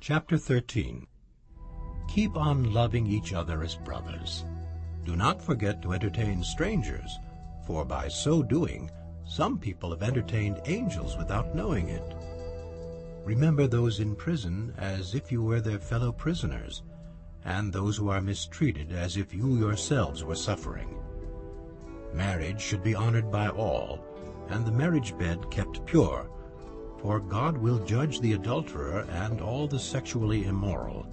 Chapter 13 Keep on loving each other as brothers. Do not forget to entertain strangers, for by so doing some people have entertained angels without knowing it. Remember those in prison as if you were their fellow prisoners, and those who are mistreated as if you yourselves were suffering. Marriage should be honored by all, and the marriage bed kept pure, for God will judge the adulterer and all the sexually immoral.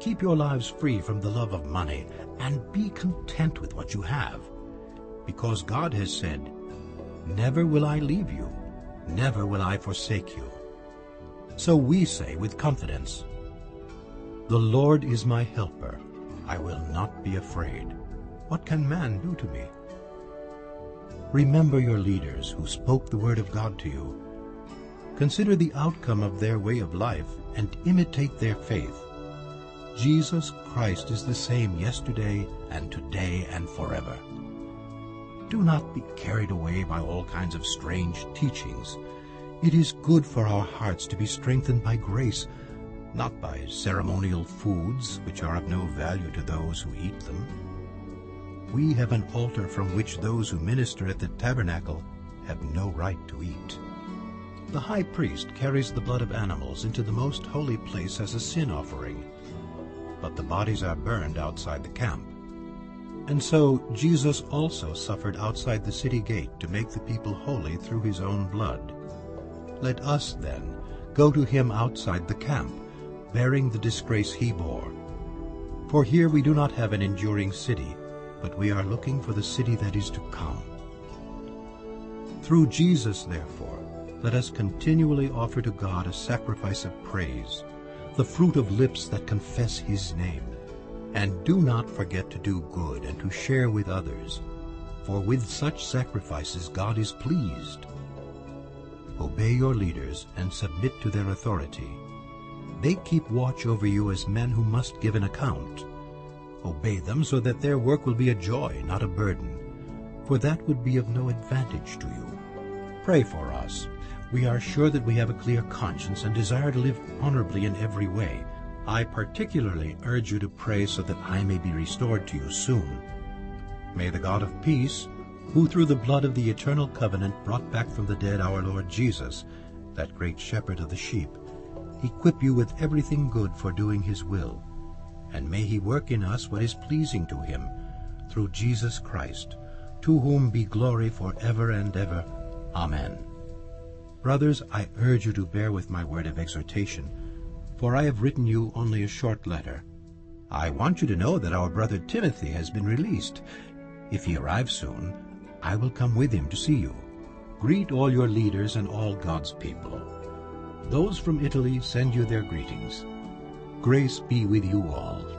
Keep your lives free from the love of money, and be content with what you have, because God has said, Never will I leave you, never will I forsake you. So we say with confidence, The Lord is my helper. I will not be afraid. What can man do to me? Remember your leaders who spoke the word of God to you. Consider the outcome of their way of life and imitate their faith. Jesus Christ is the same yesterday and today and forever. Do not be carried away by all kinds of strange teachings. It is good for our hearts to be strengthened by grace, not by ceremonial foods which are of no value to those who eat them. We have an altar from which those who minister at the tabernacle have no right to eat. The high priest carries the blood of animals into the most holy place as a sin offering, but the bodies are burned outside the camp. And so Jesus also suffered outside the city gate to make the people holy through his own blood. Let us, then, go to him outside the camp, bearing the disgrace he bore. For here we do not have an enduring city, but we are looking for the city that is to come. Through Jesus, therefore, let us continually offer to God a sacrifice of praise, the fruit of lips that confess his name. And do not forget to do good and to share with others, for with such sacrifices God is pleased. Obey your leaders and submit to their authority. They keep watch over you as men who must give an account. Obey them so that their work will be a joy, not a burden, for that would be of no advantage to you. Pray for us. We are sure that we have a clear conscience and desire to live honorably in every way. I particularly urge you to pray so that I may be restored to you soon. May the God of peace, who through the blood of the eternal covenant brought back from the dead our Lord Jesus, that great shepherd of the sheep, equip you with everything good for doing his will. And may he work in us what is pleasing to him, through Jesus Christ, to whom be glory for ever and ever. Amen. Brothers, I urge you to bear with my word of exhortation, for I have written you only a short letter. I want you to know that our brother Timothy has been released. If he arrives soon, I will come with him to see you. Greet all your leaders and all God's people. Those from Italy send you their greetings. Grace be with you all.